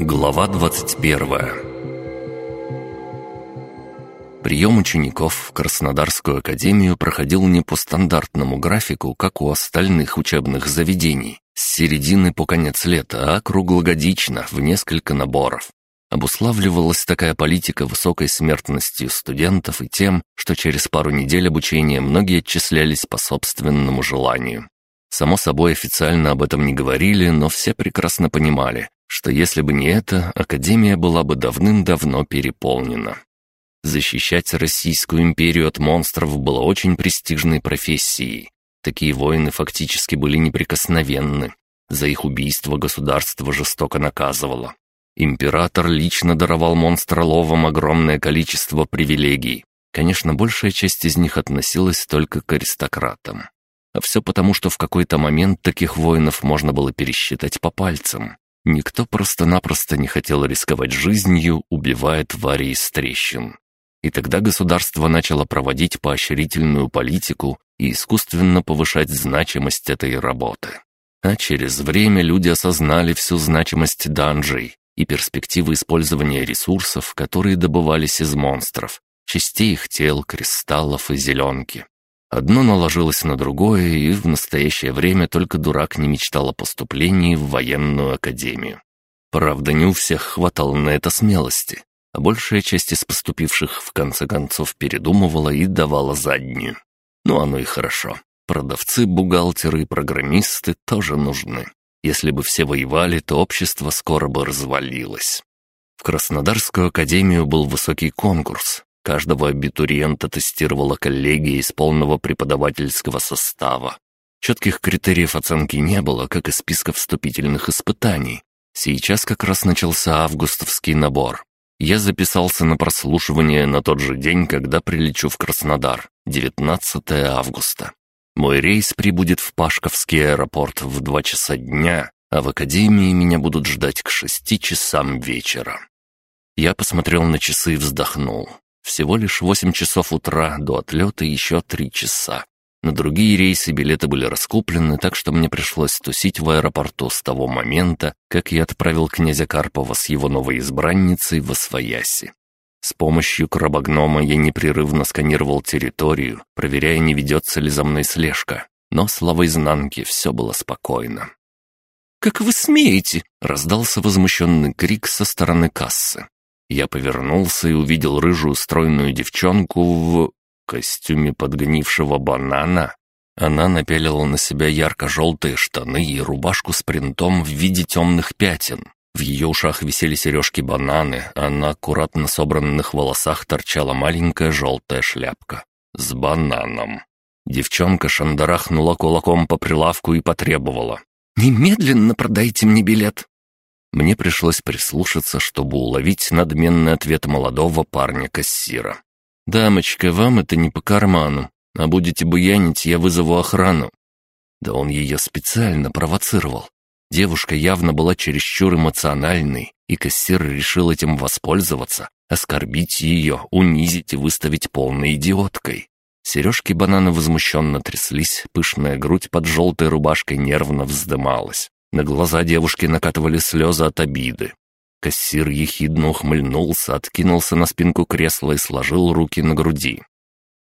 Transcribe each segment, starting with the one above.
Глава 21 Прием учеников в Краснодарскую академию проходил не по стандартному графику, как у остальных учебных заведений, с середины по конец лета, а круглогодично, в несколько наборов. Обуславливалась такая политика высокой смертностью студентов и тем, что через пару недель обучения многие отчислялись по собственному желанию. Само собой, официально об этом не говорили, но все прекрасно понимали, что если бы не это, Академия была бы давным-давно переполнена. Защищать Российскую империю от монстров было очень престижной профессией. Такие воины фактически были неприкосновенны. За их убийство государство жестоко наказывало. Император лично даровал монстроловам огромное количество привилегий. Конечно, большая часть из них относилась только к аристократам. А все потому, что в какой-то момент таких воинов можно было пересчитать по пальцам. Никто просто-напросто не хотел рисковать жизнью, убивая твари из трещин. И тогда государство начало проводить поощрительную политику и искусственно повышать значимость этой работы. А через время люди осознали всю значимость данжей и перспективы использования ресурсов, которые добывались из монстров, частей их тел, кристаллов и зеленки. Одно наложилось на другое, и в настоящее время только дурак не мечтал о поступлении в военную академию. Правда, не у всех хватало на это смелости, а большая часть из поступивших в конце концов передумывала и давала заднюю. Ну, оно и хорошо. Продавцы, бухгалтеры и программисты тоже нужны. Если бы все воевали, то общество скоро бы развалилось. В Краснодарскую академию был высокий конкурс, Каждого абитуриента тестировала коллегия из полного преподавательского состава. Четких критериев оценки не было, как и списка вступительных испытаний. Сейчас как раз начался августовский набор. Я записался на прослушивание на тот же день, когда прилечу в Краснодар, 19 августа. Мой рейс прибудет в Пашковский аэропорт в 2 часа дня, а в академии меня будут ждать к 6 часам вечера. Я посмотрел на часы и вздохнул. Всего лишь восемь часов утра, до отлета еще три часа. На другие рейсы билеты были раскуплены, так что мне пришлось тусить в аэропорту с того момента, как я отправил князя Карпова с его новой избранницей в Освояси. С помощью крабогнома я непрерывно сканировал территорию, проверяя, не ведется ли за мной слежка. Но, слава изнанки, все было спокойно. «Как вы смеете?» — раздался возмущенный крик со стороны кассы. Я повернулся и увидел рыжую стройную девчонку в костюме подгнившего банана. Она напялила на себя ярко-желтые штаны и рубашку с принтом в виде темных пятен. В ее ушах висели сережки-бананы, а на аккуратно собранных волосах торчала маленькая желтая шляпка. С бананом. Девчонка шандарахнула кулаком по прилавку и потребовала. «Немедленно продайте мне билет!» Мне пришлось прислушаться, чтобы уловить надменный ответ молодого парня-кассира. «Дамочка, вам это не по карману, а будете буянить, я вызову охрану». Да он ее специально провоцировал. Девушка явно была чересчур эмоциональной, и кассир решил этим воспользоваться, оскорбить ее, унизить и выставить полной идиоткой. Сережки банана возмущенно тряслись, пышная грудь под желтой рубашкой нервно вздымалась. На глаза девушки накатывали слезы от обиды. Кассир ехидно ухмыльнулся, откинулся на спинку кресла и сложил руки на груди.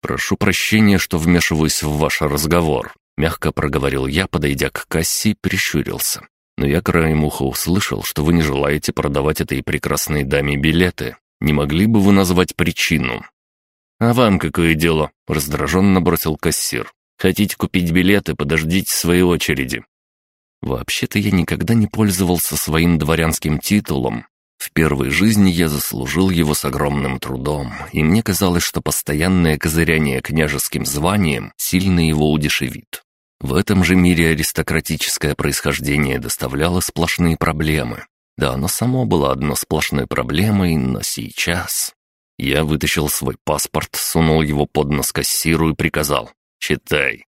«Прошу прощения, что вмешиваюсь в ваш разговор», — мягко проговорил я, подойдя к кассе, прищурился. «Но я краем уха услышал, что вы не желаете продавать этой прекрасной даме билеты. Не могли бы вы назвать причину?» «А вам какое дело?» — раздраженно бросил кассир. «Хотите купить билеты, подождите своей очереди. Вообще-то я никогда не пользовался своим дворянским титулом. В первой жизни я заслужил его с огромным трудом, и мне казалось, что постоянное козыряние княжеским званием сильно его удешевит. В этом же мире аристократическое происхождение доставляло сплошные проблемы. Да, оно само было одно сплошной проблемой, но сейчас... Я вытащил свой паспорт, сунул его под нос кассиру и приказал «Читай».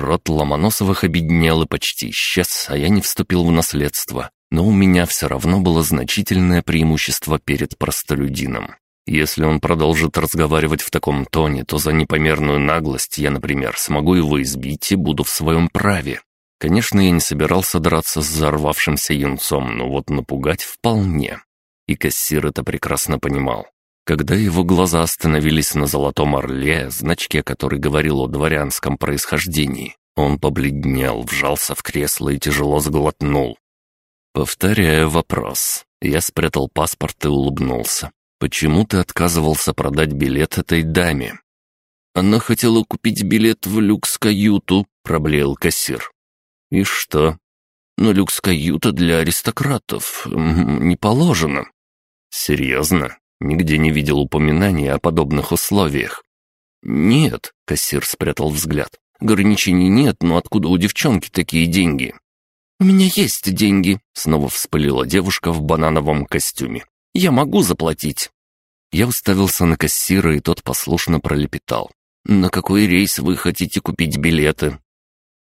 Род Ломоносовых обеднел и почти исчез, а я не вступил в наследство. Но у меня все равно было значительное преимущество перед простолюдином. Если он продолжит разговаривать в таком тоне, то за непомерную наглость я, например, смогу его избить и буду в своем праве. Конечно, я не собирался драться с взорвавшимся юнцом, но вот напугать вполне. И кассир это прекрасно понимал. Когда его глаза остановились на золотом орле, значке, который говорил о дворянском происхождении, он побледнел, вжался в кресло и тяжело сглотнул. Повторяю вопрос. Я спрятал паспорт и улыбнулся. «Почему ты отказывался продать билет этой даме?» «Она хотела купить билет в люкс-каюту», — проблеял кассир. «И что?» «Но люкс-каюта для аристократов не положено». «Серьезно? Нигде не видел упоминания о подобных условиях. «Нет», — кассир спрятал взгляд. «Ограничений нет, но откуда у девчонки такие деньги?» «У меня есть деньги», — снова вспылила девушка в банановом костюме. «Я могу заплатить». Я уставился на кассира, и тот послушно пролепетал. «На какой рейс вы хотите купить билеты?»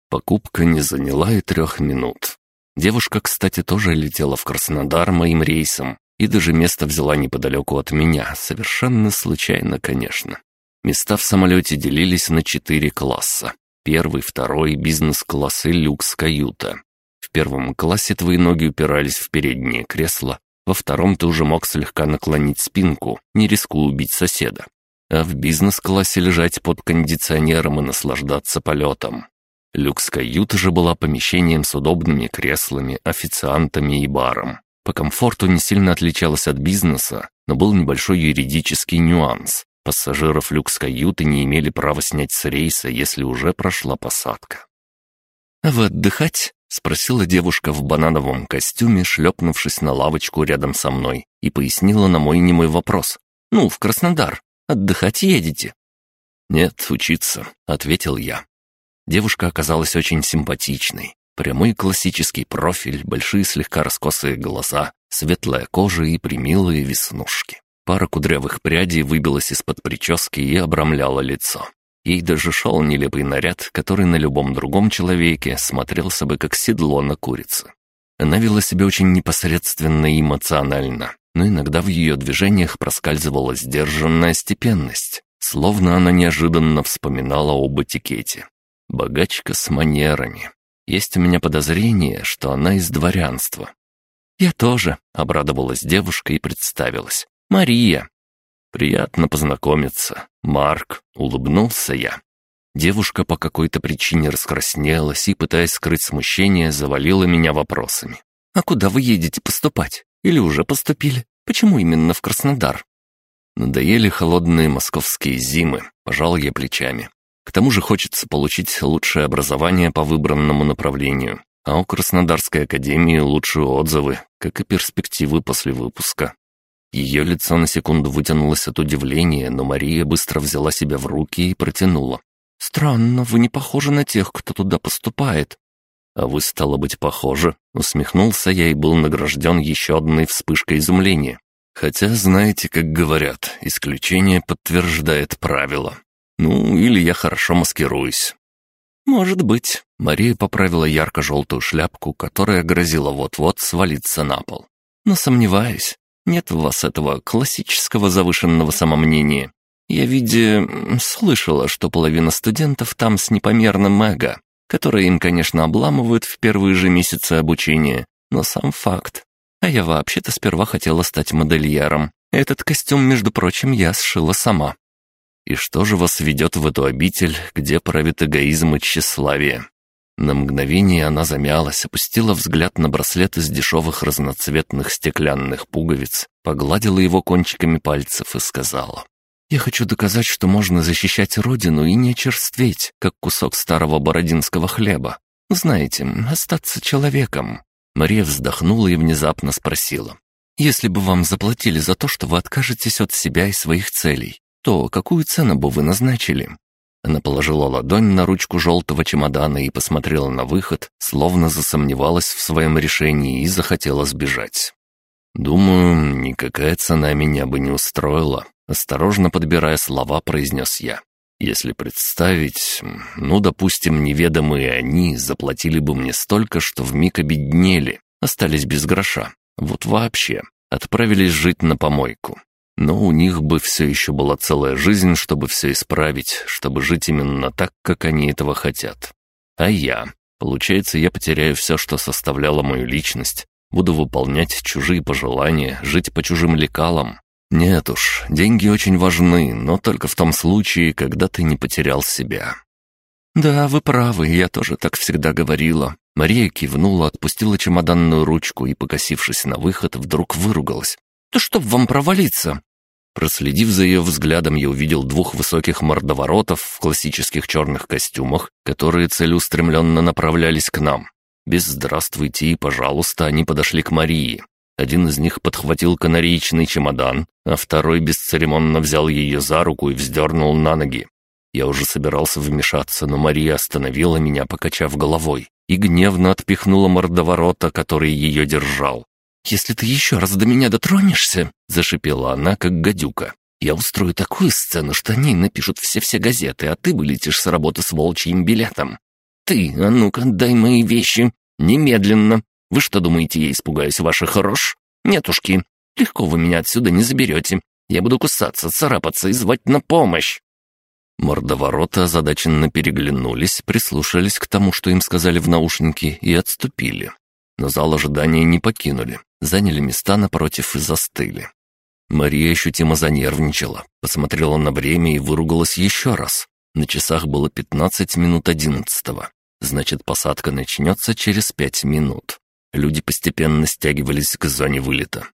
Покупка не заняла и трех минут. Девушка, кстати, тоже летела в Краснодар моим рейсом, и даже место взяла неподалеку от меня, совершенно случайно, конечно. Места в самолете делились на четыре класса. Первый, второй, бизнес-класс и люкс-каюта. В первом классе твои ноги упирались в переднее кресло, во втором ты уже мог слегка наклонить спинку, не рискуя убить соседа. А в бизнес-классе лежать под кондиционером и наслаждаться полетом. Люкс-каюта же была помещением с удобными креслами, официантами и баром. По комфорту не сильно отличалась от бизнеса, но был небольшой юридический нюанс. Пассажиров люкс-каюты не имели права снять с рейса, если уже прошла посадка. «А вы отдыхать?» — спросила девушка в банановом костюме, шлепнувшись на лавочку рядом со мной, и пояснила на мой немой вопрос. «Ну, в Краснодар. Отдыхать едете?» «Нет, учиться», — ответил я. Девушка оказалась очень симпатичной. Прямой классический профиль, большие слегка раскосые глаза, светлая кожа и примилые веснушки. Пара кудрявых прядей выбилась из-под прически и обрамляла лицо. Ей даже шел нелепый наряд, который на любом другом человеке смотрелся бы как седло на курице. Она вела себя очень непосредственно и эмоционально, но иногда в ее движениях проскальзывала сдержанная степенность, словно она неожиданно вспоминала об этикете. Богачка с манерами, есть у меня подозрение, что она из дворянства». «Я тоже», — обрадовалась девушка и представилась. «Мария». «Приятно познакомиться. Марк», — улыбнулся я. Девушка по какой-то причине раскраснелась и, пытаясь скрыть смущение, завалила меня вопросами. «А куда вы едете поступать? Или уже поступили? Почему именно в Краснодар?» Надоели холодные московские зимы, пожал я плечами. К тому же хочется получить лучшее образование по выбранному направлению, а у Краснодарской академии лучшие отзывы, как и перспективы после выпуска. Ее лицо на секунду вытянулось от удивления, но Мария быстро взяла себя в руки и протянула. «Странно, вы не похожи на тех, кто туда поступает». «А вы, стало быть, похожи», — усмехнулся я и был награжден еще одной вспышкой изумления. «Хотя, знаете, как говорят, исключение подтверждает правило. Ну, или я хорошо маскируюсь». «Может быть». Мария поправила ярко-желтую шляпку, которая грозила вот-вот свалиться на пол. «Но сомневаюсь. Нет у вас этого классического завышенного самомнения. Я, видя, слышала, что половина студентов там с непомерным эго, которое им, конечно, обламывают в первые же месяцы обучения, но сам факт. А я вообще-то сперва хотела стать модельером. Этот костюм, между прочим, я сшила сама. И что же вас ведет в эту обитель, где правит эгоизм и тщеславие? На мгновение она замялась, опустила взгляд на браслет из дешевых разноцветных стеклянных пуговиц, погладила его кончиками пальцев и сказала. «Я хочу доказать, что можно защищать родину и не очерстветь, как кусок старого бородинского хлеба. Знаете, остаться человеком». Мария вздохнула и внезапно спросила. «Если бы вам заплатили за то, что вы откажетесь от себя и своих целей, то какую цену бы вы назначили?» Она положила ладонь на ручку желтого чемодана и посмотрела на выход, словно засомневалась в своем решении и захотела сбежать. «Думаю, никакая цена меня бы не устроила», — осторожно подбирая слова, произнес я. «Если представить, ну, допустим, неведомые они заплатили бы мне столько, что вмиг обеднели, остались без гроша. Вот вообще, отправились жить на помойку. Но у них бы все еще была целая жизнь, чтобы все исправить, чтобы жить именно так, как они этого хотят. А я? Получается, я потеряю все, что составляло мою личность. Буду выполнять чужие пожелания, жить по чужим лекалам. Нет уж, деньги очень важны, но только в том случае, когда ты не потерял себя. «Да, вы правы, я тоже так всегда говорила». Мария кивнула, отпустила чемоданную ручку и, покосившись на выход, вдруг выругалась. «Да чтоб вам провалиться!» Проследив за ее взглядом, я увидел двух высоких мордоворотов в классических черных костюмах, которые целеустремленно направлялись к нам. Без «здравствуйте» и «пожалуйста» они подошли к Марии. Один из них подхватил канареечный чемодан, а второй бесцеремонно взял ее за руку и вздернул на ноги. Я уже собирался вмешаться, но Мария остановила меня, покачав головой, и гневно отпихнула мордоворота, который ее держал. «Если ты еще раз до меня дотронешься», — зашипела она, как гадюка, «я устрою такую сцену, что о ней напишут все-все газеты, а ты вылетишь с работы с волчьим билетом. Ты, а ну-ка, дай мои вещи. Немедленно. Вы что думаете, я испугаюсь ваших рож? Нетушки, легко вы меня отсюда не заберете. Я буду кусаться, царапаться и звать на помощь». Мордовороты озадаченно переглянулись, прислушались к тому, что им сказали в наушнике, и отступили. Но зал ожидания не покинули, заняли места напротив и застыли. Мария ощутимо занервничала, посмотрела на время и выругалась еще раз. На часах было 15 минут одиннадцатого. Значит, посадка начнется через пять минут. Люди постепенно стягивались к зоне вылета.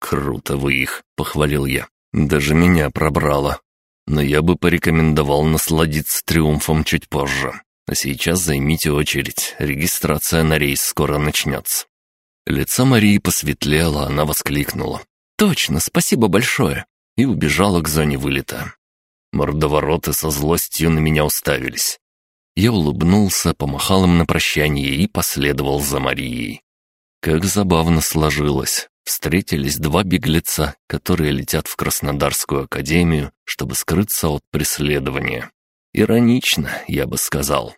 «Круто вы их», — похвалил я. «Даже меня пробрало но я бы порекомендовал насладиться триумфом чуть позже. А сейчас займите очередь, регистрация на рейс скоро начнется». Лицо Марии посветлело, она воскликнула. «Точно, спасибо большое!» и убежала к зоне вылета. Мордовороты со злостью на меня уставились. Я улыбнулся, помахал им на прощание и последовал за Марией. Как забавно сложилось встретились два беглеца, которые летят в Краснодарскую академию, чтобы скрыться от преследования. Иронично, я бы сказал.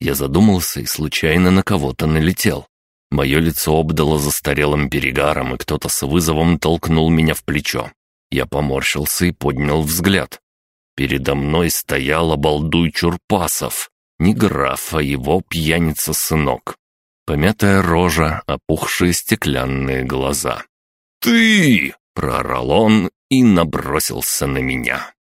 Я задумался и случайно на кого-то налетел. Мое лицо обдало застарелым перегаром, и кто-то с вызовом толкнул меня в плечо. Я поморщился и поднял взгляд. Передо мной стоял обалдуй Чурпасов. Не граф, а его пьяница-сынок. Помятая рожа, опухшие стеклянные глаза. «Ты!» — проорал он и набросился на меня.